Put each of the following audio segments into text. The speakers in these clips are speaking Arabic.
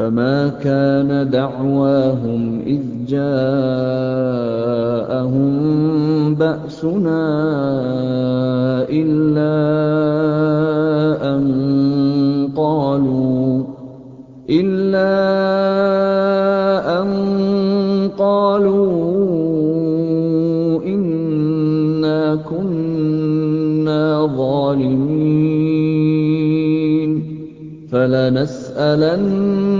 فما كان دعواهم إذ جاءهم بأسنا إلا أن قالوا إلا أن قالوا إنا كنا ظالمين فلنسألن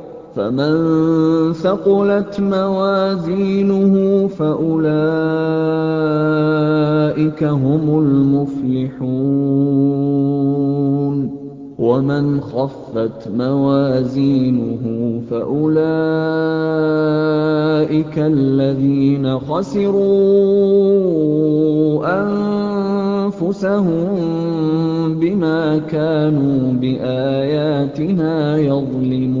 فمن ثقلت موازينه فأولئك هم المفلحون. ومن خفت موازينه فأولئك الذين خسروا أنفسهم بما كانوا بآياتنا يظلمون.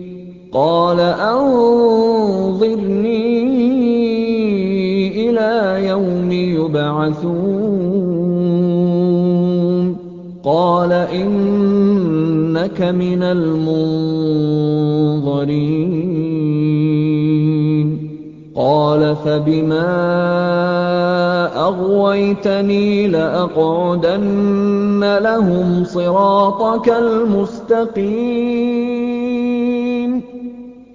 قَالَ أَنظِرْنِي إِلَىٰ يَوْمِ يُبْعَثُونَ. قَالَ إِنَّكَ مِنَ الْمُنظَرِينَ. قَالَ فَبِمَا أَغْوَيْتَنِي لَأَقْعُدَنَّ لَهُمْ صِرَاطَكَ الْمُسْتَقِيمَ.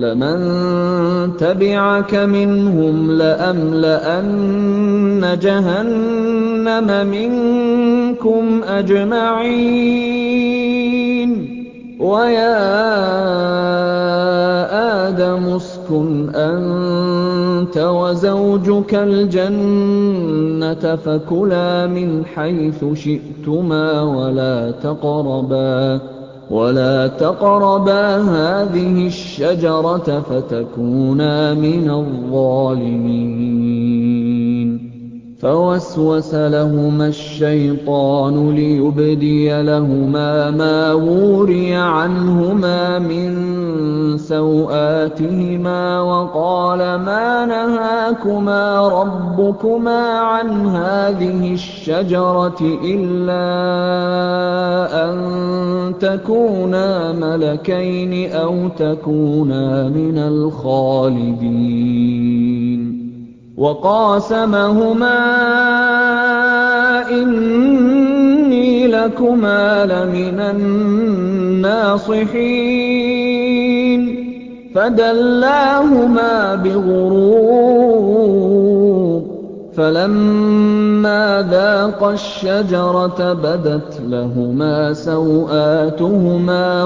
لَّمَن تَبِعَكَ مِنْهُمْ لَأَمْلَأَنَّ جَهَنَّمَ مِنكُمْ أَجْمَعِينَ وَيَا آدَمُ اسْكُنْ أَنتَ وَزَوْجُكَ الْجَنَّةَ فَكُلَا مِنْ حَيْثُ شِئْتُمَا وَلَا تَقْرَبَا هَٰذِهِ الشَّجَرَةَ فَتَكُونَا مِنَ الظَّالِمِينَ فَوَسْوَسَ لَهُمَا الشَّيْطَانُ لِيُبْدِيَ لَهُمَا مَا وُورِيَ عَنْهُمَا مِن سَوْآتِهِمَا وَقَالَ مَا نَهَاكُمَا رَبُّكُمَا عَنْ هَٰذِهِ الشَّجَرَةِ إِلَّا أَن تَكُونَا مَلَكَيْنِ أَوْ تَكُونَا مِنَ الْخَالِدِينَ. وَقَاسَمَهُمَا إِنِّي لَكُمَا لَمِنَ النَّاصِحِينَ. فَدَلَّاهُمَا بِغُرُورٍ ۚ فَلَمَّا ذَاقَا الشَّجَرَةَ بَدَتْ لَهُمَا سَوْآتُهُمَا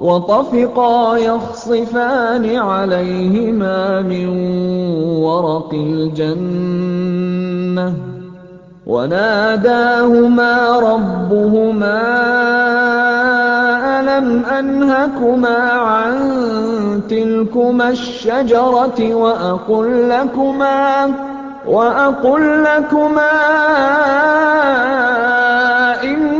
وَطَفِقَا يَخْصِفَانِ عَلَيْهِمَا مِن وَرَقِ الْجَنَّةِ ۖ وَنَادَاهُمَا رَبُّهُمَا أَلَمْ أَنْهَكُمَا عَن تِلْكُمَا الشَّجَرَةِ وَأَقُل لَّكُمَا إِنَّ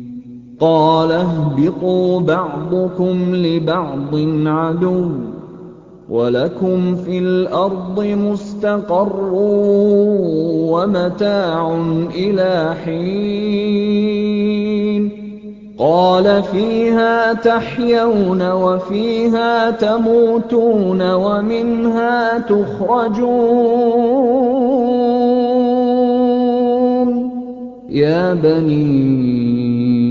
قَالَ اهْبِطُوا بَعْضُكُمْ لِبَعْضٍ عَدُوٌّ ۖ وَلَكُمْ فِي الْأَرْضِ مُسْتَقَرٌّ وَمَتَاعٌ إِلَىٰ حِينٍ قَالَ فِيهَا تَحْيَوْنَ وَفِيهَا تَمُوتُونَ وَمِنْهَا تُخْرَجُونَ يَا بَنِي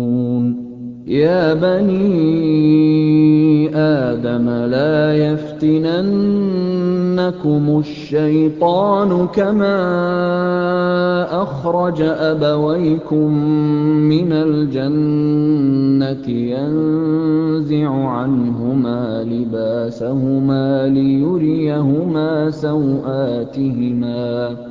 يَا بَنِي آدَمَ لَا يَفْتِنَنَّكُمُ الشَّيْطَانُ كَمَا أَخْرَجَ أَبَوَيْكُم مِّنَ الْجَنَّةِ يَنزِعُ عَنْهُمَا لِبَاسَهُمَا لِيُرِيَهُمَا سَوْآتِهِمَا ۗ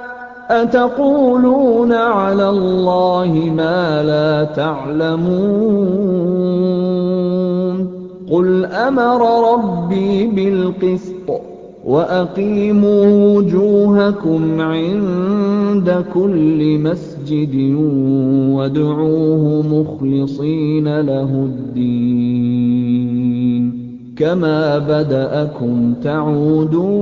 أَتَقُولُونَ عَلَى اللَّهِ مَا لَا تَعْلَمُونَ قُلْ أَمَرَ رَبِّي بِالْقِسْطِ ۖ وَأَقِيمُوا وُجُوهَكُمْ عِندَ كُلِّ مَسْجِدٍ وَادْعُوهُ مُخْلِصِينَ لَهُ الدِّينَ كَمَا بَدَأَكُمْ تَعُودُونَ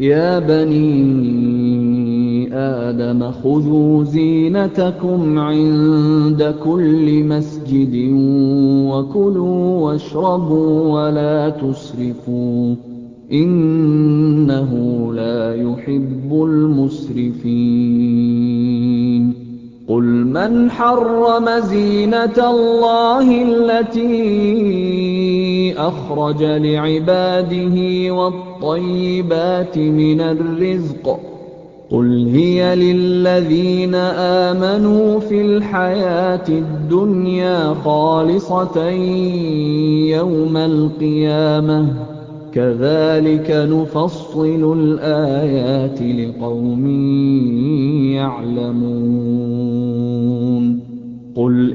يَا بَنِي آدَمَ خُذُوا زِينَتَكُمْ عِندَ كُلِّ مَسْجِدٍ وَكُلُوا وَاشْرَبُوا وَلَا تُسْرِفُوا ۚ إِنَّهُ لَا يُحِبُّ الْمُسْرِفِينَ. قُلْ مَنْ حَرَّمَ زِينَةَ اللَّهِ الَّتِي أَخْرَجَ لِعِبَادِهِ وَالطَّيِّبَاتِ مِنَ الرِّزْقِ ۚ. قُلْ هِيَ لِلَّذِينَ آمَنُوا فِي الْحَيَاةِ الدُّنْيَا خَالِصَةً يَوْمَ الْقِيَامَةِ ۗ. كَذَٰلِكَ نُفَصِّلُ الْآيَاتِ لِقَوْمٍ يَعْلَمُونَ. قُلْ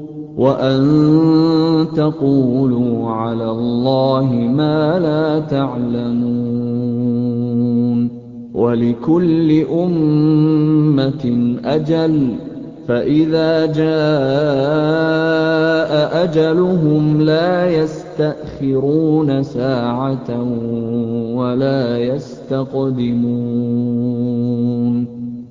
عَلَى اللَّهِ مَا لَا تَعْلَمُونَ وَلِكُلِّ أُمَّةٍ أَجَلٌ ۖ فَإِذَا جَاءَ أَجَلُهُمْ لَا يَسْتَأْخِرُونَ سَاعَةً ۖ وَلَا يَسْتَقْدِمُونَ.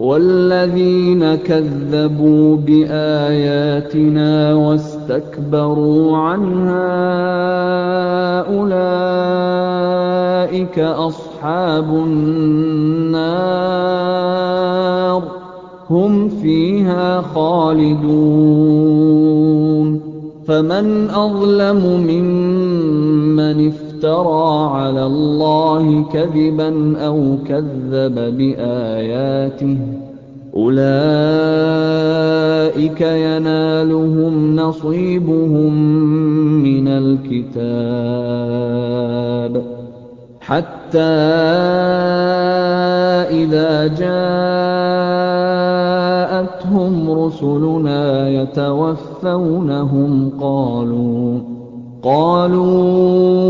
وَالَّذِينَ كَذَّبُوا بِآيَاتِنَا وَاسْتَكْبَرُوا عَنْهَا أُولَٰئِكَ أَصْحَابُ النَّارِ ۖ هُمْ فِيهَا خَالِدُونَ. فَمَنْ أَظْلَمُ مِمَّنِ افْتَرَىٰ عَلَى اللَّهِ كَذِبًا أَوْ كَذَّبَ بِآيَاتِهِ ۚ. أُولَٰئِكَ يَنَالُهُمْ نَصِيبُهُم مِّنَ الْكِتَابِ. حَتَّىٰ إِذَا جَاءَتْهُمْ رُسُلُنَا يَتَوَفَّوْنَهُمْ قَالُوا أَيْنَ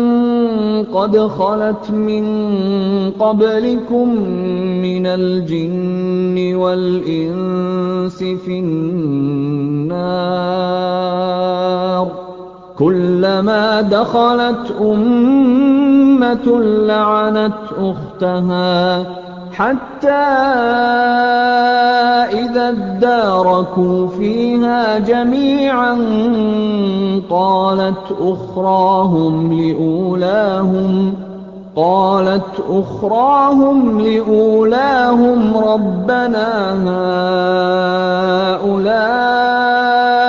قَدْ خَلَتْ مِن قَبْلِكُم مِّنَ الْجِنِّ وَالْإِنسِ فِي النَّارِ ۖ. كُلَّمَا دَخَلَتْ أُمَّةٌ لَّعَنَتْ أُخْتَهَا. حَتَّىٰ إِذَا ادَّارَكُوا فِيهَا جَمِيعًا قَالَتْ أُخْرَاهُمْ لِأُولَاهُمْ رَبَّنَا هَٰؤُلَاءِ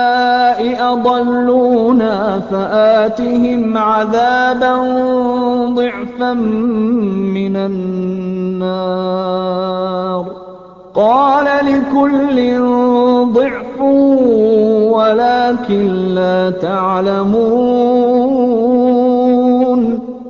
أَضَلُّونَا فَآتِهِمْ عَذَابًا ضِعْفًا مِّنَ النَّارِ ۖ. قَالَ لِكُلٍّ ضِعْفٌ وَلَٰكِن لَّا تَعْلَمُونَ.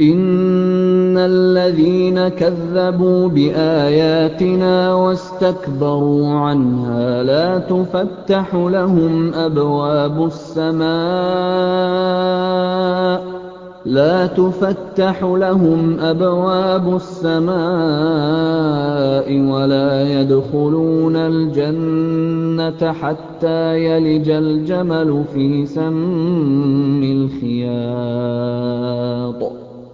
إِنَّ الَّذِينَ كَذَّبُوا بِآيَاتِنَا وَاسْتَكْبَرُوا عَنْهَا لَا تُفَتَّحُ لَهُمْ أَبْوَابُ السَّمَاءِ وَلَا يَدْخُلُونَ الْجَنَّةَ حَتَّىٰ يَلِجَ الْجَمَلُ فِي سَمِّ الْخِيَاطِ ۚ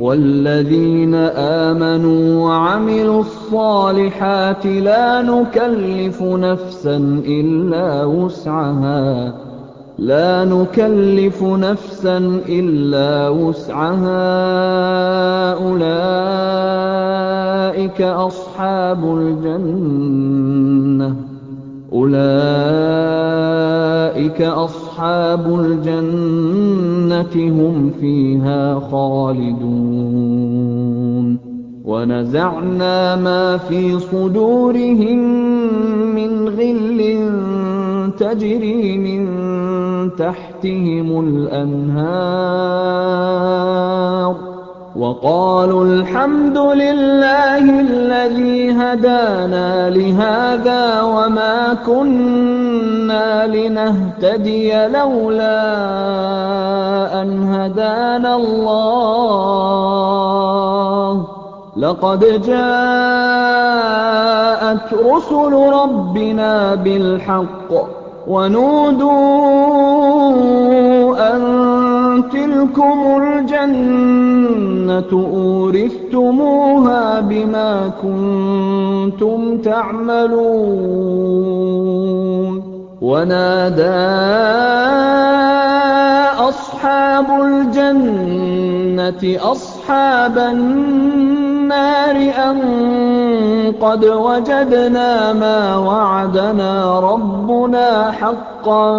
وَالَّذِينَ آمَنُوا وَعَمِلُوا الصَّالِحَاتِ لَا نُكَلِّفُ نَفْسًا إِلَّا وُسْعَهَا. أُولَٰئِكَ أَصْحَابُ الْجَنَّةِ ۖ. هُمْ فِيهَا خَالِدُونَ. وَنَزَعْنَا مَا فِي صُدُورِهِم مِّنْ غِلٍّ تَجْرِي مِن تَحْتِهِمُ الْأَنْهَارُ ۖ. وَقَالُوا الْحَمْدُ لِلَّهِ الَّذِي هَدَانَا لِهَٰذَا وَمَا كُنَّا لِنَهْتَدِيَ لَوْلَا أَنْ هَدَانَا اللَّهُ ۖ. لَقَدْ جَاءَتْ رُسُلُ رَبِّنَا بِالْحَقِّ ۖ وَنُودُوا أَن تِلْكُمُ الْجَنَّةُ أُورِثْتُمُوهَا بِمَا كُنتُمْ تَعْمَلُونَ وَنَادَىٰ أَصْحَابُ الْجَنَّةِ أَصْحَابَ النَّارِ أَن قَدْ وَجَدْنَا مَا وَعَدَنَا رَبُّنَا حَقًّا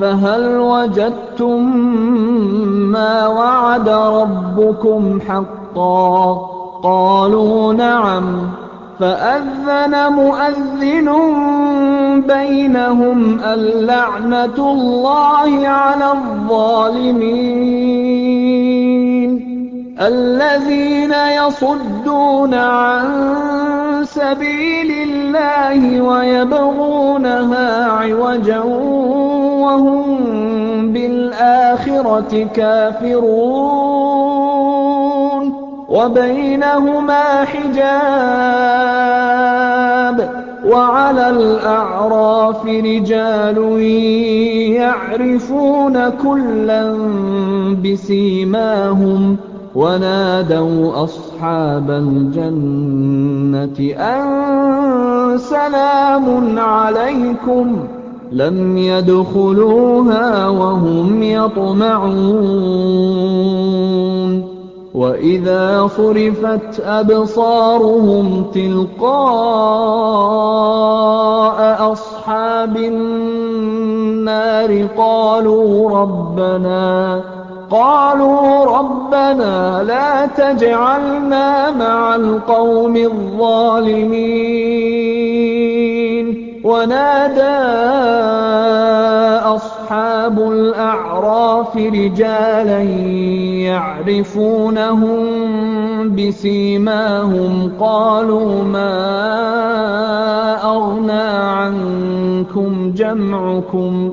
فَهَلْ وَجَدتُّم مَّا وَعَدَ رَبُّكُمْ حَقًّا ۖ قَالُوا نَعَمْ ۚ فَأَذَّنَ مُؤَذِّنٌ بَيْنَهُمْ اللَّعْنَةُ اللَّهِ عَلَى الظَّالِمِينَ الَّذِينَ يَصُدُّونَ عَن سَبِيلِ اللَّهِ وَيَبْغُونَهَا عِوَجًا وَهُم بِالْآخِرَةِ كَافِرُونَ وَبَيْنَهُمَا حِجَابٌ ۚ وَعَلَى الْأَعْرَافِ رِجَالٌ يَعْرِفُونَ كُلًّا بِسِيمَاهُمْ وَنَادَوْا أَصْحَابَ الْجَنَّةِ أَن سَلَامٌ عَلَيْكُمْ ۚ لَمْ يَدْخُلُوهَا وَهُمْ يَطْمَعُونَ وَإِذَا صُرِفَتْ أَبْصَارُهُمْ تِلْقَاءَ أَصْحَابِ النَّارِ قَالُوا رَبَّنَا لَا تَجْعَلْنَا مَعَ الْقَوْمِ الظَّالِمِينَ. وَنَادَىٰ أَصْحَابُ الْأَعْرَافِ رِجَالًا يَعْرِفُونَهُم بِسِيمَاهُمْ. قَالُوا مَا أَغْنَىٰ عَنكُمْ جَمْعُكُمْ؟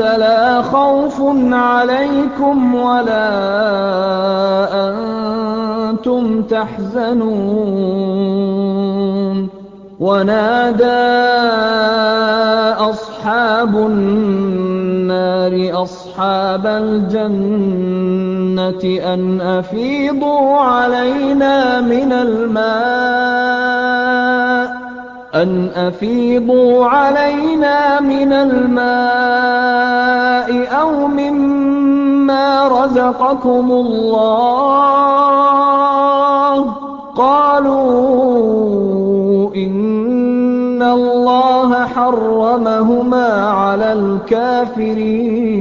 لَا خَوْفٌ عَلَيْكُمْ وَلَا أَنتُمْ تَحْزَنُونَ. وَنَادَىٰ أَصْحَابُ النَّارِ أَصْحَابَ الْجَنَّةِ أَنْ أَفِيضُوا عَلَيْنَا مِنَ الْمَاءِ. أَوْ مِمَّا رَزَقَكُمُ اللَّهُ ۚ. قَالُوا إِنَّ اللَّهَ حَرَّمَهُمَا عَلَى الْكَافِرِينَ.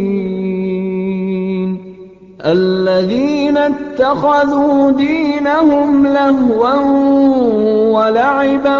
الَّذِينَ اتَّخَذُوا دِينَهُمْ لَهْوًا وَلَعِبًا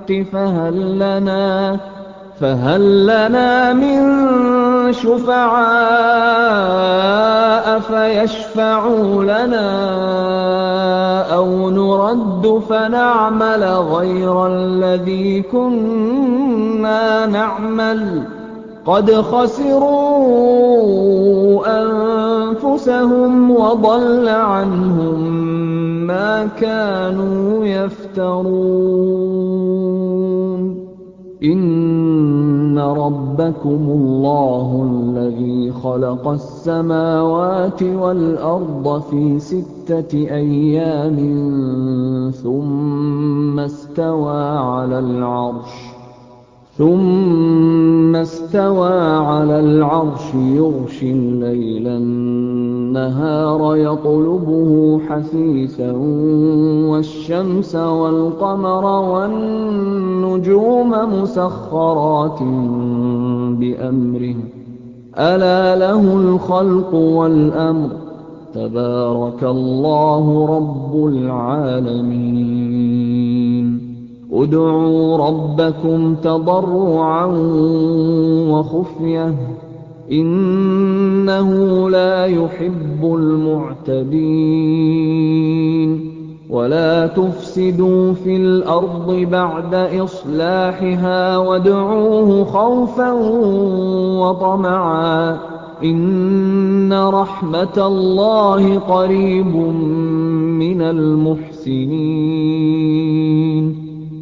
فَهَل لَّنَا مِن شُفَعَاءَ فَيَشْفَعُوا لَنَا أَوْ نُرَدُّ فَنَعْمَلَ غَيْرَ الَّذِي كُنَّا نَعْمَلُ ۚ؟ قَدْ خَسِرُوا أَنفُسَهُمْ وَضَلَّ عَنْهُم مَّا كَانُوا يَفْتَرُونَ. إِنَّ رَبَّكُمُ اللَّهُ الَّذِي خَلَقَ السَّمَاوَاتِ وَالْأَرْضَ فِي سِتَّةِ أَيَّامٍ ثُمَّ اسْتَوَىٰ عَلَى الْعَرْشِ. يُغْشِي اللَّيْلَ النَّهَارَ يَطْلُبُهُ حَثِيثًا وَالشَّمْسَ وَالْقَمَرَ وَالنُّجُومَ مُسَخَّرَاتٍ بِأَمْرِهِ ۗ. أَلَا لَهُ الْخَلْقُ وَالْأَمْرُ ۗ. تَبَارَكَ اللَّهُ رَبُّ الْعَالَمِينَ. ادْعُوا رَبَّكُمْ تَضَرُّعًا وَخُفْيَةً ۚ إِنَّهُ لَا يُحِبُّ الْمُعْتَدِينَ وَلَا تُفْسِدُوا فِي الْأَرْضِ بَعْدَ إِصْلَاحِهَا وَادْعُوهُ خَوْفًا وَطَمَعًا ۚ إِنَّ رَحْمَتَ اللَّهِ قَرِيبٌ مِّنَ الْمُحْسِنِينَ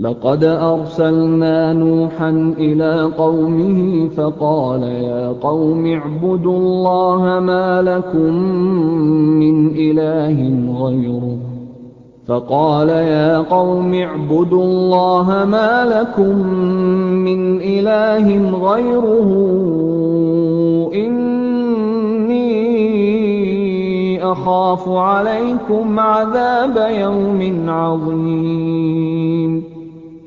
لَقَدْ أَرْسَلْنَا نُوحًا إِلَىٰ قَوْمِهِ فَقَالَ يَا قَوْمِ اعْبُدُوا اللَّهَ مَا لَكُم مِّنْ إِلَٰهٍ غَيْرُهُ. فَقَالَ يَا قَوْمِ اعْبُدُوا اللَّهَ مَا لَكُم مِّنْ إِلَٰهٍ غَيْرُهُ. إِنِّي أَخَافُ عَلَيْكُمْ عَذَابَ يَوْمٍ عَظِيمٍ.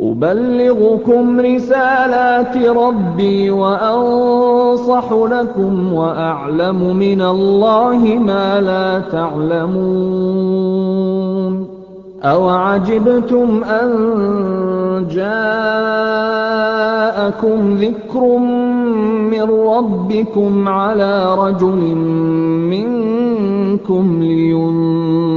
أُبَلِّغُكُمْ رِسَالَاتِ رَبِّي وَأَنصَحُ لَكُمْ وَأَعْلَمُ مِنَ اللَّهِ مَا لَا تَعْلَمُونَ أَوَعَجِبْتُمْ أَن جَاءَكُمْ ذِكْرٌ مِّن رَّبِّكُمْ عَلَىٰ رَجُلٍ مِّنكُمْ لِيُنذِرَكُمْ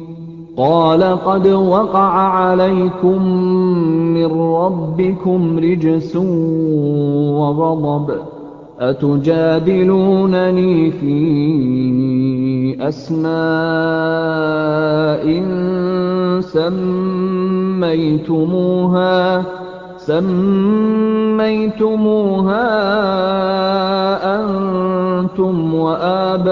قَالَ قَدْ وَقَعَ عَلَيْكُم مِّن رَّبِّكُمْ رِجْسٌ وَغَضَبٌ ۖ أَتُجَادِلُونَنِي فِي أَسْمَاءٍ سَمَّيْتُمُوهَا أَنتُمْ وَآبَاؤُكُم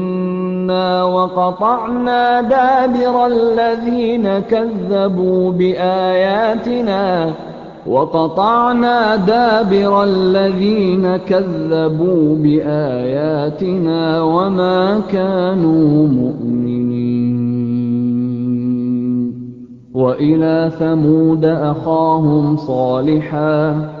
فَأَخْلَفْنَا وَقَطَعْنَا دَابِرَ الَّذِينَ كَذَّبُوا بِآيَاتِنَا وَقَطَعْنَا دَابِرَ الَّذِينَ كَذَّبُوا بِآيَاتِنَا وَمَا كَانُوا مُؤْمِنِينَ. وَإِلَىٰ ثَمُودَ أَخَاهُمْ صَالِحًا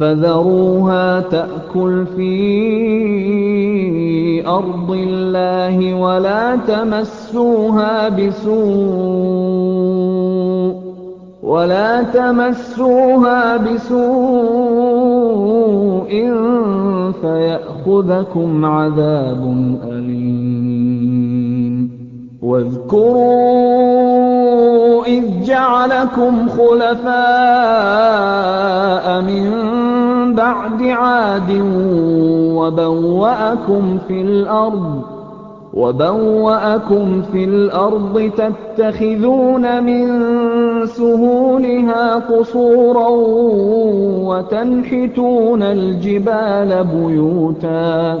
فَذَرُوهَا تَأْكُلْ فِي أَرْضِ اللَّهِ وَلَا تَمَسُّوهَا بِسُوءٍ فَيَأْخُذَكُمْ عَذَابٌ أَلِيمٌ. وَاذْكُرُوا إِذْ جَعَلَكُمْ خُلَفَاءَ مِن بَعْدِ عَادٍ وَبَوَّأَكُمْ فِي الْأَرْضِ تَتَّخِذُونَ مِن سُهُولِهَا قُصُورًا وَتَنْحِتُونَ الْجِبَالَ بُيُوتًا.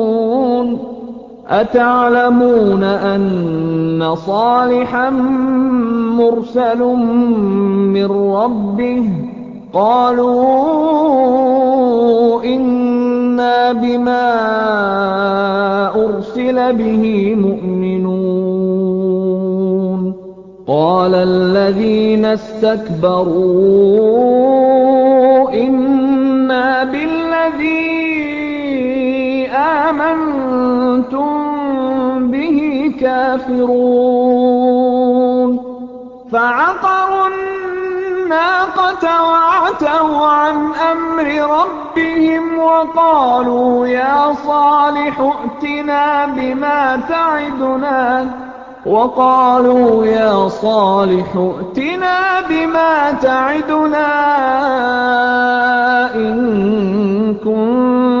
أَنَّ صَالِحًا مُّرْسَلٌ مِّن رَّبِّهِ ۚ؟ قَالُوا إِنَّا بِمَا أُرْسِلَ بِهِ مُؤْمِنُونَ. قَالَ الَّذِينَ اسْتَكْبَرُوا إِنَّا بِالَّذِي آمَنتُم بِهِ كَافِرُونَ. فَعَقَرُوا النَّاقَةَ وَعَتَوْا عَنْ أَمْرِ رَبِّهِمْ وَقَالُوا يَا صَالِحُ ائْتِنَا بِمَا تَعِدُنَا. إِن كُنتَ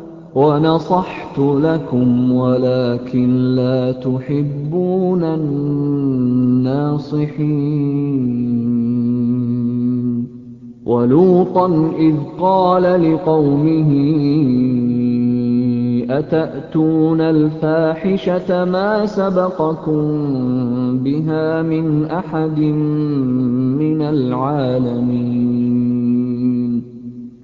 وَلَٰكِن لَّا تُحِبُّونَ النَّاصِحِينَ. وَلُوطًا إِذْ قَالَ لِقَوْمِهِ أَتَأْتُونَ الْفَاحِشَةَ مَا سَبَقَكُم بِهَا مِنْ أَحَدٍ مِّنَ الْعَالَمِينَ؟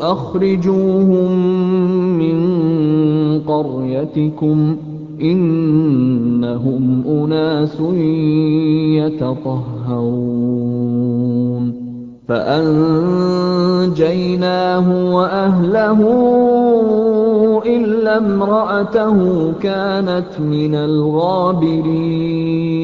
أَخْرِجُوهُم مِّن قَرْيَتِكُمْ ۖ إِنَّهُمْ أُنَاسٌ يَتَطَهَّرُونَ فَأَنجَيْنَاهُ وَأَهْلَهُ إِلَّا امْرَأَتَهُ كَانَتْ مِنَ الْغَابِرِينَ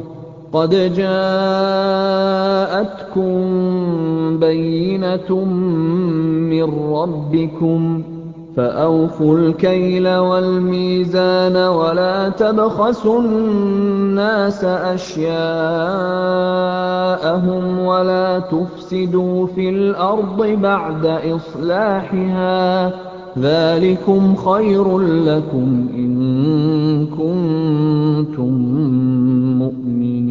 قَدْ جَاءَتْكُم بَيِّنَةٌ مِّن رَّبِّكُمْ ۖ فَأَوْفُوا الْكَيْلَ وَالْمِيزَانَ وَلَا تَبْخَسُوا النَّاسَ أَشْيَاءَهُمْ وَلَا تُفْسِدُوا فِي الْأَرْضِ بَعْدَ إِصْلَاحِهَا ۚ ذَٰلِكُمْ خَيْرٌ لَّكُمْ إِن كُنتُم مُّؤْمِنِينَ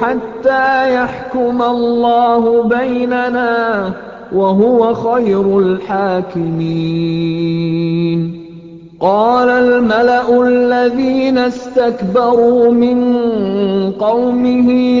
حَتَّىٰ يَحْكُمَ اللَّهُ بَيْنَنَا ۖ وَهُوَ خَيْرُ الْحَاكِمِينَ. قَالَ الْمَلَأُ الَّذِينَ اسْتَكْبَرُوا مِن قَوْمِهِ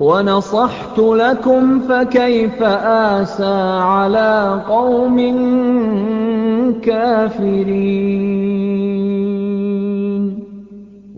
وَنَصَحْتُ لَكُمْ فَكَيْفَ آسَىٰ عَلَىٰ قَوْمٍ كَافِرِينَ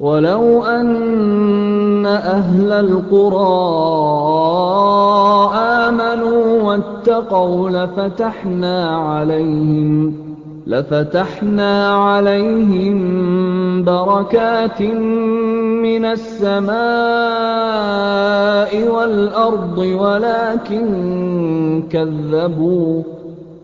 وَلَوْ أَنَّ أَهْلَ الْقُرَىٰ آمَنُوا وَاتَّقَوْا لَفَتَحْنَا عَلَيْهِم بَرَكَاتٍ مِّنَ السَّمَاءِ وَالْأَرْضِ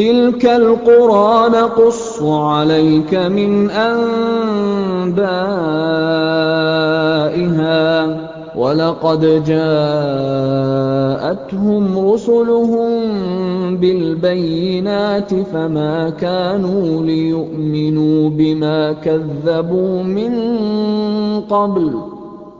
تِلْكَ الْقُرَىٰ نَقُصُّ عَلَيْكَ مِنْ أَنبَائِهَا ۚ وَلَقَدْ جَاءَتْهُمْ رُسُلُهُم بِالْبَيِّنَاتِ فَمَا كَانُوا لِيُؤْمِنُوا بِمَا كَذَّبُوا مِن قَبْلُ ۚ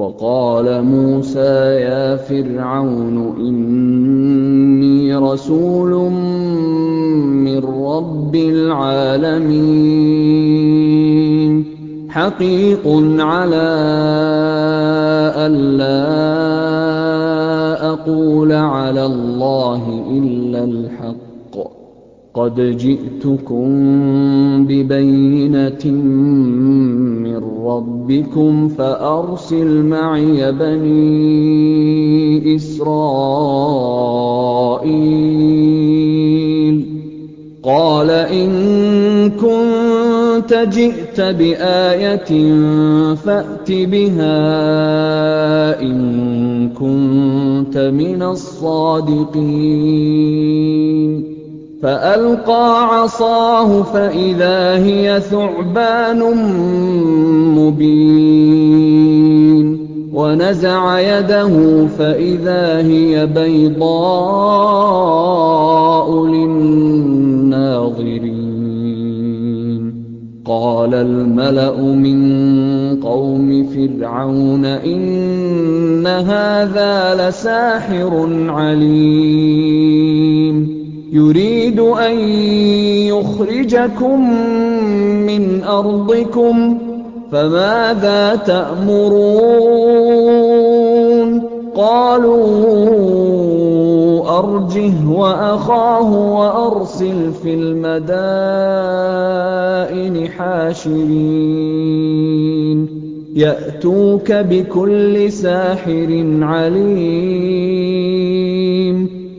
وَقَالَ مُوسَىٰ يَا فِرْعَوْنُ إِنِّي رَسُولٌ مِّن رَّبِّ الْعَالَمِينَ. حَقِيقٌ عَلَىٰ أَلَّا أَقُولَ عَلَى اللَّهِ إِلَّا الْحَقَّ ۚ. قَدْ جِئْتُكُم بِبَيِّنَةٍ مِّن رَّبِّكُمْ فَأَرْسِلْ مَعِيَ بَنِي إِسْرَائِيلَ قَالَ إِن كُنتَ جِئْتَ بِآيَةٍ فَأْتِ بِهَا إِن كُنتَ مِنَ الصَّادِقِينَ فَأَلْقَىٰ عَصَاهُ فَإِذَا هِيَ ثُعْبَانٌ مُّبِينٌ وَنَزَعَ يَدَهُ فَإِذَا هِيَ بَيْضَاءُ لِلنَّاظِرِينَ. قَالَ الْمَلَأُ مِن قَوْمِ فِرْعَوْنَ إِنَّ هَٰذَا لَسَاحِرٌ عَلِيمٌ. يُرِيدُ أَن يُخْرِجَكُم مِّنْ أَرْضِكُمْ فَمَاذَا تَأْمُرُونَ؟ قَالُوا أَرْجِهْ وَأَخَاهُ وَأَرْسِلْ فِي الْمَدَائِنِ حَاشِرِينَ. يَأْتُوكَ بِكُلِّ سَاحِرٍ عَلِيمٍ.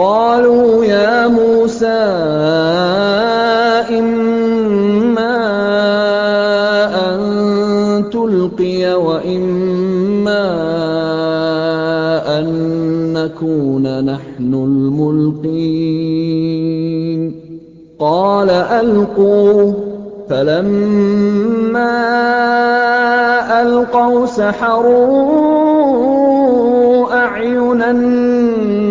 قَالُوا يَا مُوسَىٰ إِمَّا أَن تُلْقِيَ وَإِمَّا أَن نَّكُونَ نَحْنُ الْمُلْقِينَ. قَالَ أَلْقُوا ۖ فَلَمَّا أَلْقَوْا سَحَرُوا أَعْيُنَ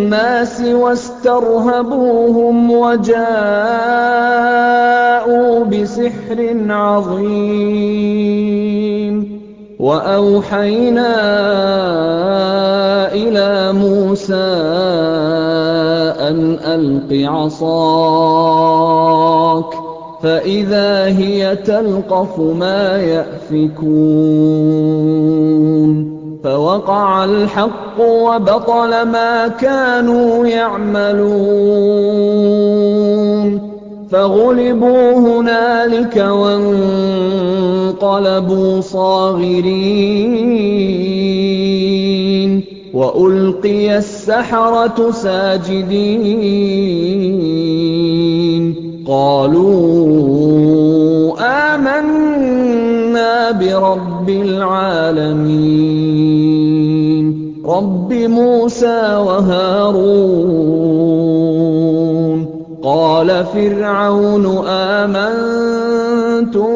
النَّاسِ وَاسْتَرْهَبُوهُمْ وَجَاءُوا بِسِحْرٍ عَظِيمٍ. وَأَوْحَيْنَا إِلَىٰ مُوسَىٰ أَنْ أَلْقِ عَصَاكَ ۖ فَإِذَا هِيَ تَلْقَفُ مَا يَأْفِكُونَ. فَوَقَعَ الْحَقُّ وَبَطَلَ مَا كَانُوا يَعْمَلُونَ. فَغُلِبُوا هُنَالِكَ وَانقَلَبُوا صَاغِرِينَ. وَأُلْقِيَ السَّحَرَةُ سَاجِدِينَ. قَالُوا آمَنَّا بِرَبِّ الْعَالَمِينَ. رَبِّ مُوسَىٰ وَهَارُونَ. قَالَ فِرْعَوْنُ آمَنتُم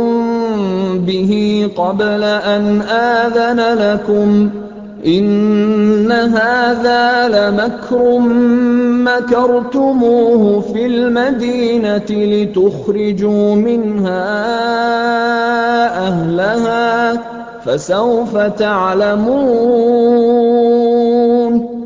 بِهِ قَبْلَ أَنْ آذَنَ لَكُمْ ۖ؟ إِنَّ هَٰذَا لَمَكْرٌ مَّكَرْتُمُوهُ فِي الْمَدِينَةِ لِتُخْرِجُوا مِنْهَا أَهْلَهَا ۖ فَسَوْفَ تَعْلَمُونَ.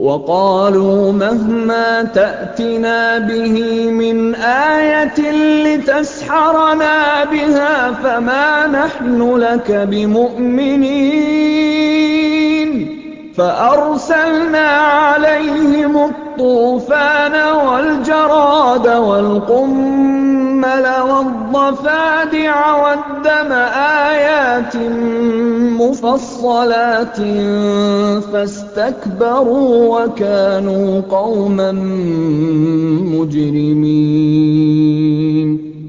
وَقَالُوا مَهْمَا تَأْتِنَا بِهِ مِنْ آيَةٍ لِّتَسْحَرَنَا بِهَا فَمَا نَحْنُ لَكَ بِمُؤْمِنِينَ. فَأَرْسَلْنَا عَلَيْهِمُ الطُّوفَانَ وَالْجَرَادَ وَالْقُمَّلَ وَالضَّفَادِعَ وَالدَّمَ آيَاتٍ مُّفَصَّلَاتٍ فَاسْتَكْبَرُوا وَكَانُوا قَوْمًا مُّجْرِمِينَ.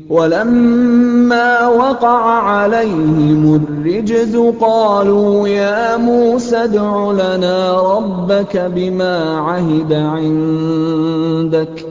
وَلَمَّا وَقَعَ عَلَيْهِمُ الرِّجْزُ قَالُوا يَا مُوسَى ادْعُ لَنَا رَبَّكَ بِمَا عَهِدَ عِندَكَ.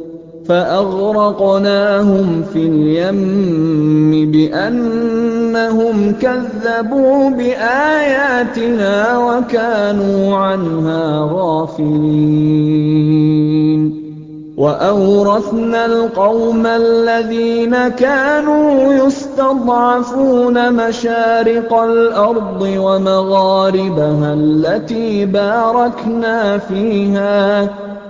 بِآيَاتِنَا وَكَانُوا عَنْهَا غَافِلِينَ. وَأَوْرَثْنَا الْقَوْمَ الَّذِينَ كَانُوا يُسْتَضْعَفُونَ مَشَارِقَ الْأَرْضِ وَمَغَارِبَهَا الَّتِي بَارَكْنَا فِيهَا ۖ.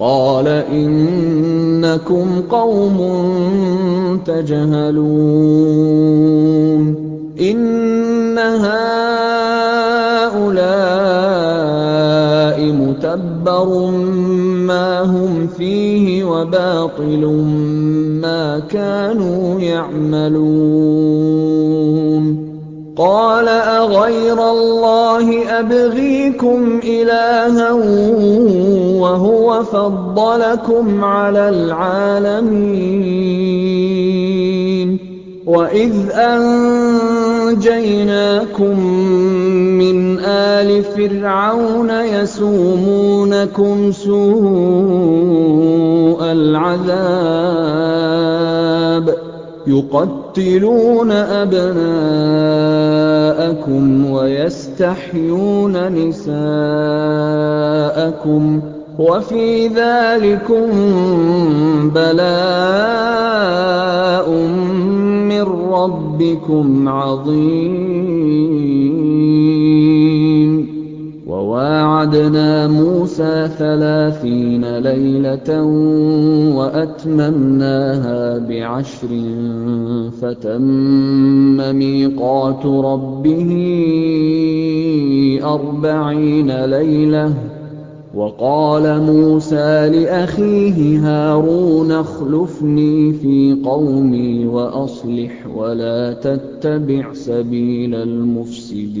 قَالَ إِنَّكُمْ قَوْمٌ تَجْهَلُونَ إِنَّ هَٰؤُلَاءِ مُتَبَّرٌ مَّا هُمْ فِيهِ وَبَاطِلٌ مَّا كَانُوا يَعْمَلُونَ قَالَ أَغَيْرَ اللَّهِ أَبْغِيكُمْ إِلَٰهًا وَهُوَ فَضَّلَكُمْ عَلَى الْعَالَمِينَ. وَإِذْ أَنجَيْنَاكُم مِّنْ آلِ فِرْعَوْنَ يَسُومُونَكُمْ سُوءَ الْعَذَابِ أَبْنَاءَكُمْ وَيَسْتَحْيُونَ نِسَاءَكُمْ ۚ وَفِي ذَٰلِكُم بَلَاءٌ مِّن رَّبِّكُمْ عَظِيمٌ. وَوَاعَدْنَا مُوسَىٰ ثَلَاثِينَ لَيْلَةً وَأَتْمَمْنَاهَا بِعَشْرٍ فَتَمَّ مِيقَاتُ رَبِّهِ أَرْبَعِينَ لَيْلَةً ۚ وَقَالَ مُوسَىٰ لِأَخِيهِ هَارُونَ اخْلُفْنِي فِي قَوْمِي وَأَصْلِحْ وَلَا تَتَّبِعْ سَبِيلَ الْمُفْسِدِينَ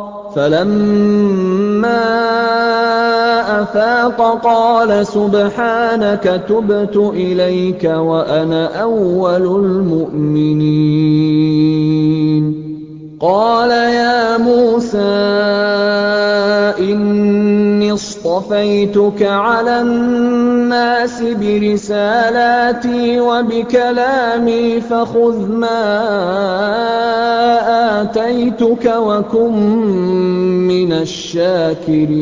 فَلَمَّا أَفَاقَ قَالَ سُبْحَانَكَ تُبْتُ إِلَيْكَ وَأَنَا أَوَّلُ الْمُؤْمِنِينَ قَالَ يَا مُوسَىٰ إِنِّي اصْطَفَيْتُكَ عَلَى النَّاسِ بِرِسَالَاتِي وَبِكَلَامِي فَخُذْ مَا آتَيْتُكَ وَكُن مِّنَ الشَّاكِرِينَ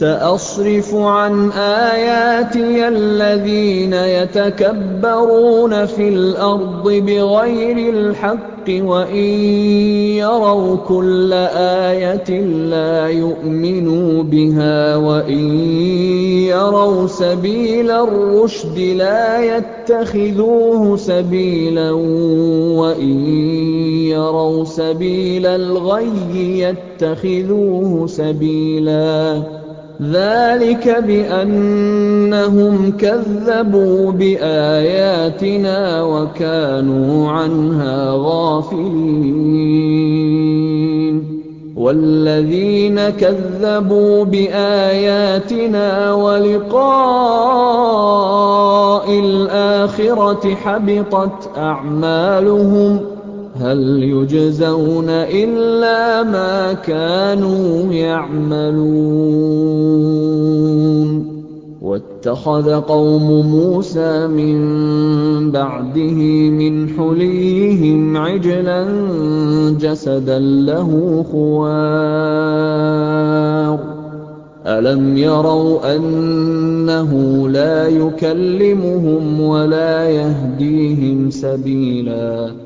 سَأَصْرِفُ عَنْ آيَاتِيَ الَّذِينَ يَتَكَبَّرُونَ فِي الْأَرْضِ بِغَيْرِ الْحَقِّ وَإِن يَرَوْا كُلَّ آيَةٍ لَّا يُؤْمِنُوا بِهَا وَإِن يَرَوْا سَبِيلَ الرُّشْدِ لَا يَتَّخِذُوهُ سَبِيلًا وَإِن يَرَوْا سَبِيلَ الْغَيِّ يَتَّخِذُوهُ سَبِيلًا ۚ ذَٰلِكَ بِأَنَّهُمْ كَذَّبُوا بِآيَاتِنَا وَكَانُوا عَنْهَا غَافِلِينَ وَالَّذِينَ كَذَّبُوا بِآيَاتِنَا وَلِقَاءِ الْآخِرَةِ حَبِطَتْ أَعْمَالُهُمْ ۚ هَلْ يُجْزَوْنَ إِلَّا مَا كَانُوا يَعْمَلُونَ؟ وَاتَّخَذَ قَوْمُ مُوسَىٰ مِن بَعْدِهِ مِنْ حُلِيِّهِمْ عِجْلًا جَسَدًا لَّهُ خُوَارٌ ۚ. أَلَمْ يَرَوْا أَنَّهُ لَا يُكَلِّمُهُمْ وَلَا يَهْدِيهِمْ سَبِيلًا ۘ؟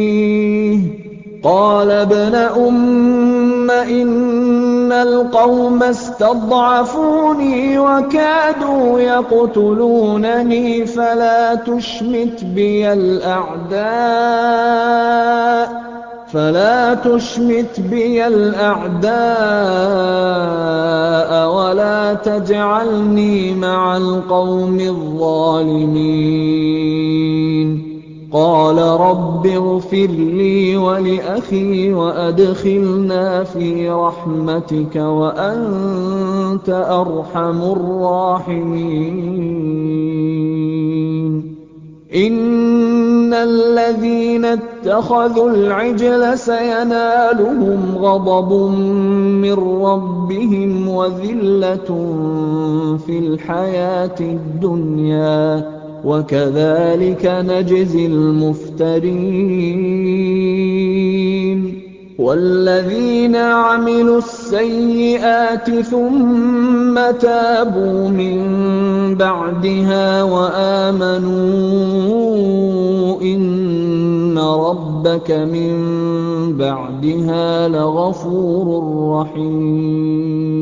قَالَ ابْنَ أُمَّ إِنَّ الْقَوْمَ اسْتَضْعَفُونِي وَكَادُوا يَقْتُلُونَنِي فَلَا تُشْمِتْ بِيَ الْأَعْدَاءَ وَلَا تَجْعَلْنِي مَعَ الْقَوْمِ الظَّالِمِينَ قَالَ رَبِّ اغْفِرْ لِي وَلِأَخِي وَأَدْخِلْنَا فِي رَحْمَتِكَ ۖ وَأَنتَ أَرْحَمُ الرَّاحِمِينَ. إِنَّ الَّذِينَ اتَّخَذُوا الْعِجْلَ سَيَنَالُهُمْ غَضَبٌ مِّن رَّبِّهِمْ وَذِلَّةٌ فِي الْحَيَاةِ الدُّنْيَا ۚ. وَكَذَٰلِكَ نَجْزِي الْمُفْتَرِينَ وَالَّذِينَ عَمِلُوا السَّيِّئَاتِ ثُمَّ تَابُوا مِن بَعْدِهَا وَآمَنُوا إِنَّ رَبَّكَ مِن بَعْدِهَا لَغَفُورٌ رَّحِيمٌ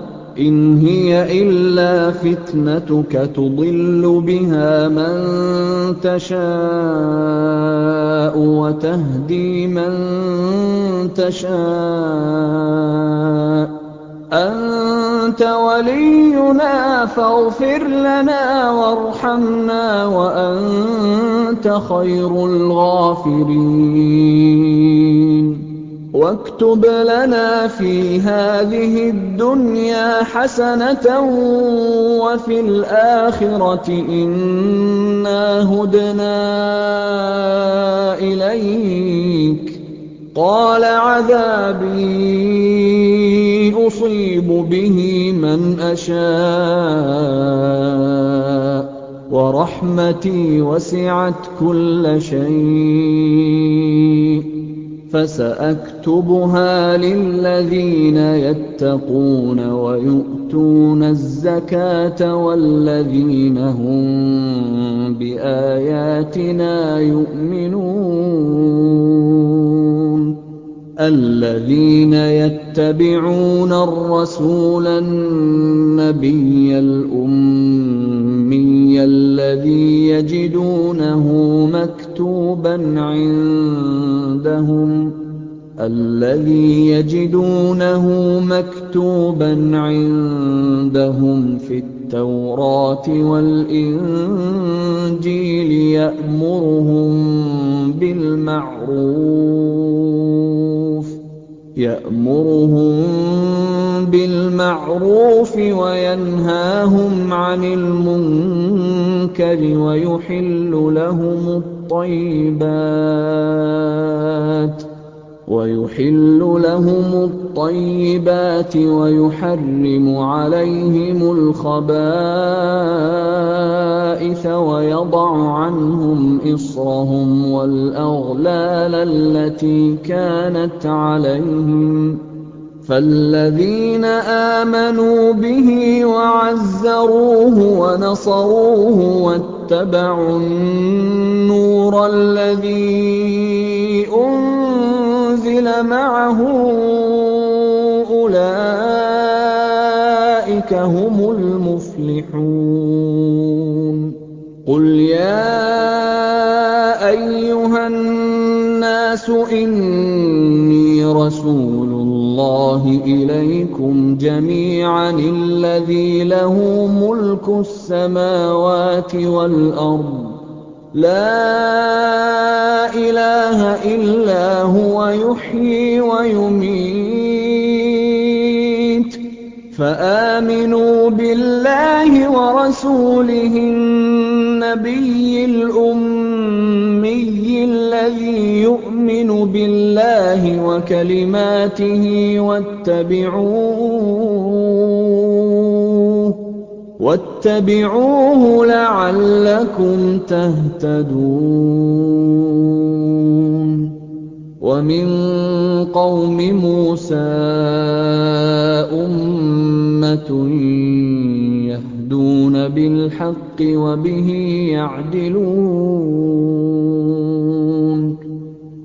إِنْ هِيَ إِلَّا فِتْنَتُكَ تُضِلُّ بِهَا مَن تَشَاءُ وَتَهْدِي مَن تَشَاءُ ۖ. أَنتَ وَلِيُّنَا فَاغْفِرْ لَنَا وَارْحَمْنَا وَأَنتَ خَيْرُ الْغَافِرِينَ. وَاكْتُبْ لَنَا فِي هَٰذِهِ الدُّنْيَا حَسَنَةً وَفِي الْآخِرَةِ إِنَّا هُدْنَا إِلَيْكَ ۚ. قَالَ عَذَابِي أُصِيبُ بِهِ مَنْ أَشَاءُ ۖ وَرَحْمَتِي وَسِعَتْ كُلَّ شَيْءٍ ۚ. فَسَأَكْتُبُهَا لِلَّذِينَ يَتَّقُونَ وَيُؤْتُونَ الزَّكَاةَ وَالَّذِينَ هُم بِآيَاتِنَا يُؤْمِنُونَ. الَّذِينَ يَتَّبِعُونَ الرَّسُولَ النَّبِيَّ الْأُمِّيَّ الَّذِي يَجِدُونَهُ مَكْتُوبًا عِندَهُمْ فِي التَّوْرَاةِ وَالْإِنجِيلِ يَأْمُرُهُم بِالْمَعْرُوفِ. وَيَنْهَاهُمْ عَنِ الْمُنكَرِ وَيُحِلُّ لَهُمُ الطَّيِّبَاتِ. وَيُحَرِّمُ عَلَيْهِمُ الْخَبَائِثَ وَيَضَعُ عَنْهُمْ إِصْرَهُمْ وَالْأَغْلَالَ الَّتِي كَانَتْ عَلَيْهِمْ ۚ. فَالَّذِينَ آمَنُوا بِهِ وَعَزَّرُوهُ وَنَصَرُوهُ وَاتَّبَعُوا النُّورَ الَّذِي أُنزِلَ مَعَهُ أُولَٰئِكَ هُمُ الْمُفْلِحُونَ. قُلْ يَا أَيُّهَا النَّاسُ إِنِّي رَسُولُ اللَّهِ إِلَيْكُمْ جَمِيعًا الَّذِي لَهُ مُلْكُ السَّمَاوَاتِ وَالْأَرْضِ ۖ لَا إِلَٰهَ إِلَّا هُوَ يُحْيِي وَيُمِيتُ ۖ. فَآمِنُوا بِاللَّهِ وَرَسُولِهِ النَّبِيِّ الْأُمِّيِّ الَّذِي يُؤْمِنُ بِاللَّهِ وَكَلِمَاتِهِ وَاتَّبِعُوهُ. لَعَلَّكُمْ تَهْتَدُونَ. وَمِن قَوْمِ مُوسَىٰ أُمَّةٌ يَهْدُونَ بِالْحَقِّ وَبِهِ يَعْدِلُونَ.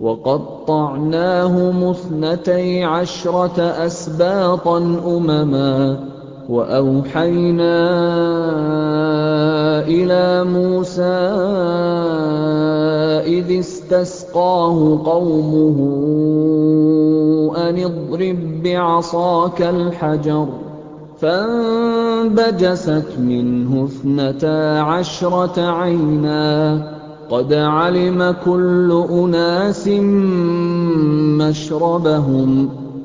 وَقَطَّعْنَاهُمُ اثْنَتَيْ عَشْرَةَ أَسْبَاطًا أُمَمًا وَأَوْحَيْنَا إِلَىٰ مُوسَىٰ إِذِ اسْتَسْقَاهُ قَوْمُهُ أَنِ اضْرِب بِّعَصَاكَ الْحَجَرَ ۖ فَانبَجَسَتْ مِنْهُ اثْنَتَا عَشْرَةَ عَيْنًا ۖ قَدْ عَلِمَ كُلُّ أُنَاسٍ مَّشْرَبَهُمْ ۖ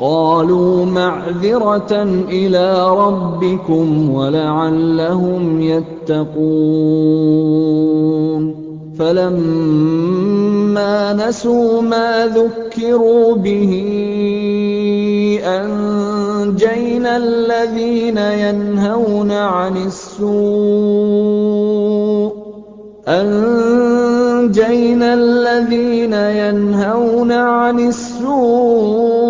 قَالُوا مَعْذِرَةً إِلَىٰ رَبِّكُمْ وَلَعَلَّهُمْ يَتَّقُونَ. فَلَمَّا نَسُوا مَا ذُكِّرُوا بِهِ أَنجَيْنَا الَّذِينَ يَنْهَوْنَ عَنِ السُّوءِ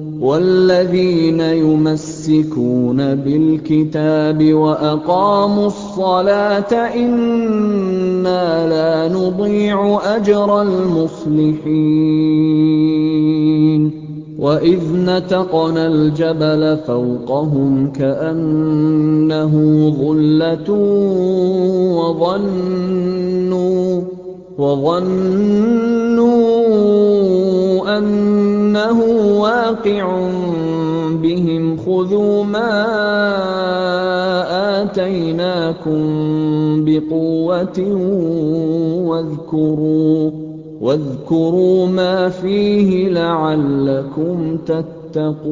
وَالَّذِينَ يُمَسِّكُونَ بِالْكِتَابِ وَأَقَامُوا الصَّلَاةَ إِنَّا لَا نُضِيعُ أَجْرَ الْمُصْلِحِينَ. وَإِذْ نَتَقْنَا الْجَبَلَ فَوْقَهُمْ كَأَنَّهُ ظُلَّةٌ وَظَنُّوا أَنَّهُ وَاقِعٌ بِهِمْ خُذُوا مَا آتَيْنَاكُم بِقُوَّةٍ وَاذْكُرُوا مَا فِيهِ لَعَلَّكُمْ تَتَّقُونَ.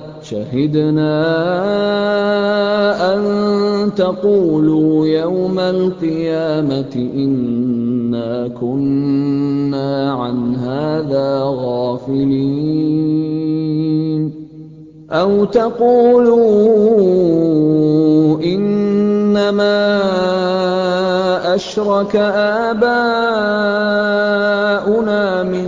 شَهِدْنَا أَن تَقُولُوا يَوْمَ الْقِيَامَةِ إِنَّا كُنَّا عَنْ هَٰذَا غَافِلِينَ. أَوْ تَقُولُوا إِنَّمَا أَشْرَكَ آبَاؤُنَا مِن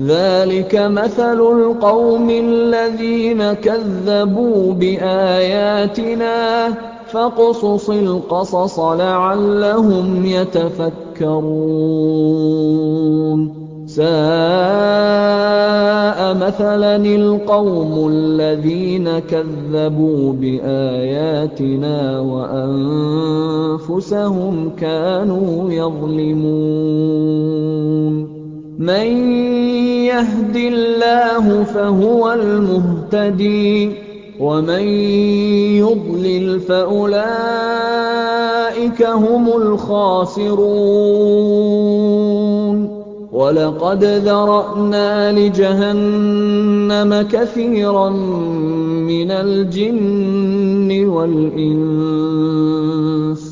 ذَٰلِكَ مَثَلُ الْقَوْمِ الَّذِينَ كَذَّبُوا بِآيَاتِنَا ۚ فَاقْصُصِ الْقَصَصَ لَعَلَّهُمْ يَتَفَكَّرُونَ سَاءَ مَثَلًا الْقَوْمُ الَّذِينَ كَذَّبُوا بِآيَاتِنَا وَأَنفُسَهُمْ كَانُوا يَظْلِمُونَ مَن يَهْدِ اللَّهُ فَهُوَ الْمُهْتَدِي ۖ وَمَن يُضْلِلْ فَأُولَٰئِكَ هُمُ الْخَاسِرُونَ. وَلَقَدْ ذَرَأْنَا لِجَهَنَّمَ كَثِيرًا مِّنَ الْجِنِّ وَالْإِنسِ ۖ.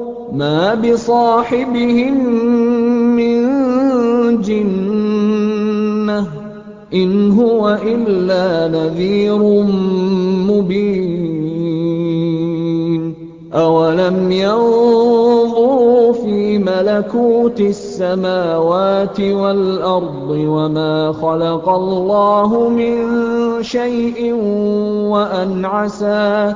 مَا بِصَاحِبِهِم مِّن جِنَّةٍ ۚ إِنْ هُوَ إِلَّا نَذِيرٌ مُّبِينٌ أَوَلَمْ يَنظُرُوا فِي مَلَكُوتِ السَّمَاوَاتِ وَالْأَرْضِ وَمَا خَلَقَ اللَّهُ مِن شَيْءٍ وَأَنْ عَسَىٰ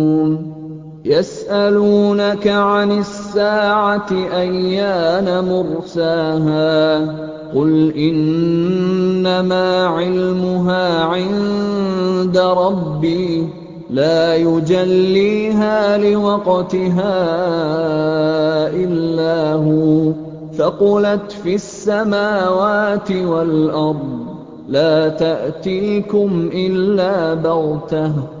يَسْأَلُونَكَ عَنِ السَّاعَةِ أَيَّانَ مُرْسَاهَا ۖ؟ قُلْ إِنَّمَا عِلْمُهَا عِندَ رَبِّي ۖ لَا يُجَلِّيهَا لِوَقْتِهَا إِلَّا هُوَ ۚ. ثَقُلَتْ فِي السَّمَاوَاتِ وَالْأَرْضِ ۚ لَا تَأْتِيكُمْ إِلَّا بَغْتَةً ۗ.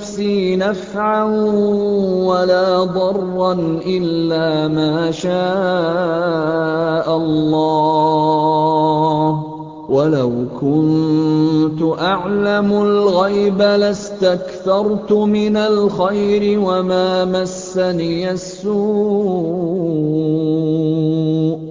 نَفْعًا وَلَا ضَرًّا إِلَّا مَا شَاءَ اللَّهُ ۗ. وَلَوْ كُنتُ أَعْلَمُ الْغَيْبَ لَاسْتَكْثَرْتُ مِنَ الْخَيْرِ وَمَا مَسَّنِيَ السُّوءُ ۚ.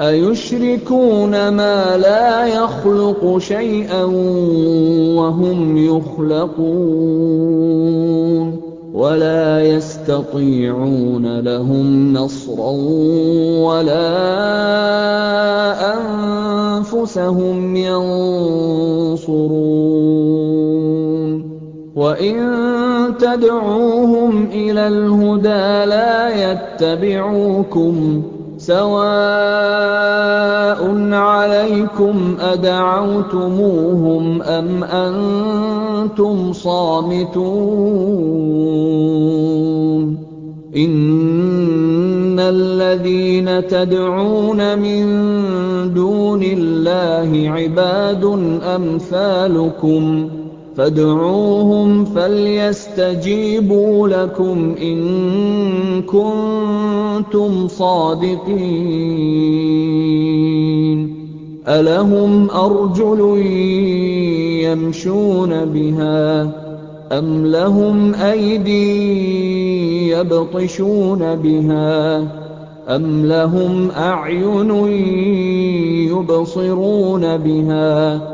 أَيُشْرِكُونَ مَا لَا يَخْلُقُ شَيْئًا وَهُمْ يُخْلَقُونَ وَلَا يَسْتَطِيعُونَ لَهُمْ نَصْرًا وَلَا أَنفُسَهُمْ يَنصُرُونَ وَإِن تَدْعُوهُمْ إِلَى الْهُدَىٰ لَا يَتَّبِعُوكُمْ سَوَاءٌ عَلَيْكُمْ أَدَعَوْتُمُوهُمْ أَمْ أَنتُمْ صَامِتُونَ إِنَّ الَّذِينَ تَدْعُونَ مِن دُونِ اللَّهِ عِبَادٌ أَمْثَالُكُمْ فَادْعُوهُمْ فَلْيَسْتَجِيبُوا لَكُمْ إِن كُنتُمْ صَادِقِينَ. أَلَهُمْ أَرْجُلٌ يَمْشُونَ بِهَا أَمْ لَهُمْ أَيْدٍ يَبْطِشُونَ بِهَا أَمْ لَهُمْ أَعْيُنٌ يُبْصِرُونَ بِهَا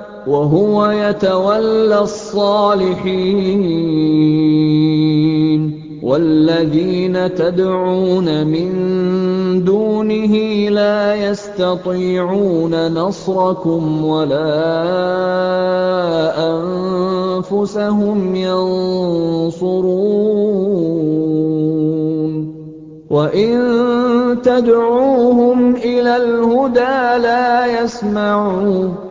وَهُوَ يَتَوَلَّى الصَّالِحِينَ. وَالَّذِينَ تَدْعُونَ مِن دُونِهِ لَا يَسْتَطِيعُونَ نَصْرَكُمْ وَلَا أَنفُسَهُمْ يَنصُرُونَ. وَإِن تَدْعُوهُمْ إِلَى الْهُدَىٰ لَا يَسْمَعُوا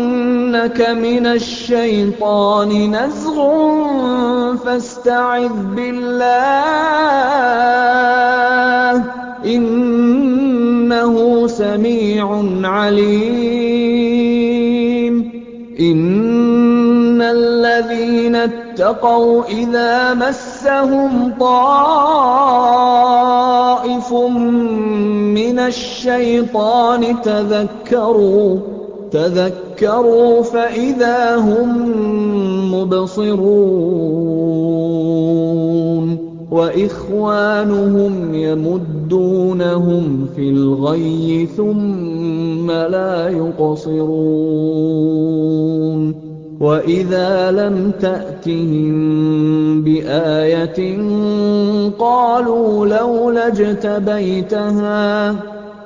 يَنزَغَنَّكَ مِنَ الشَّيْطَانِ نَزْغٌ فَاسْتَعِذْ بِاللَّهِ ۖ إِنَّهُ سَمِيعٌ عَلِيمٌ. إِنَّ الَّذِينَ اتَّقَوْا إِذَا مَسَّهُمْ طَائِفٌ مِّنَ الشَّيْطَانِ تَذَكَّرُوا فَإِذَا هُم مُّبْصِرُونَ وَإِخْوَانُهُمْ يَمُدُّونَهُمْ فِي الْغَيِّ ثُمَّ لَا يُقْصِرُونَ وَإِذَا لَمْ تَأْتِهِم بِآيَةٍ قَالُوا لَوْلَا اجْتَبَيْتَهَا ۚ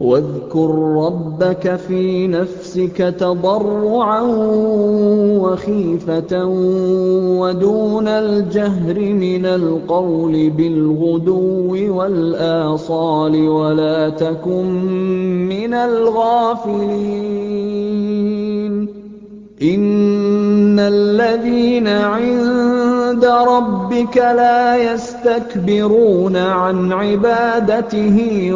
وَاذْكُر رَّبَّكَ فِي نَفْسِكَ تَضَرُّعًا وَخِيفَةً وَدُونَ الْجَهْرِ مِنَ الْقَوْلِ بِالْغُدُوِّ وَالْآصَالِ وَلَا تَكُن مِّنَ الْغَافِلِينَ. إِنَّ الَّذِينَ عِندَ رَبِّكَ لَا يَسْتَكْبِرُونَ عَنْ عِبَادَتِهِ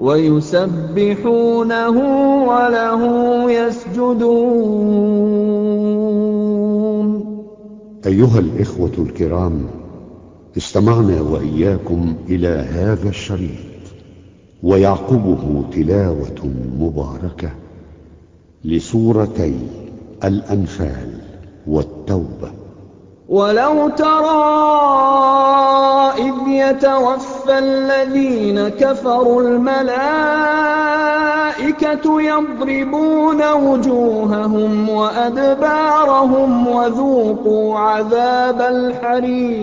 وَيُسَبِّحُونَهُ وَلَهُ يَسْجُدُونَ. أيها الإخوة الكرام استمعنا وإياكم إلى هذا الشريط ويعقبه تلاوة مباركة. لسورتي الأنفال والتوبة. وَلَوْ تَرَىٰ إِذْ يَتَوَفَّى الَّذِينَ كَفَرُوا الْمَلَائِكَةُ يَضْرِبُونَ وُجُوهَهُمْ وَأَدْبَارَهُمْ وَذُوقُوا عَذَابَ الْحَرِيقِ.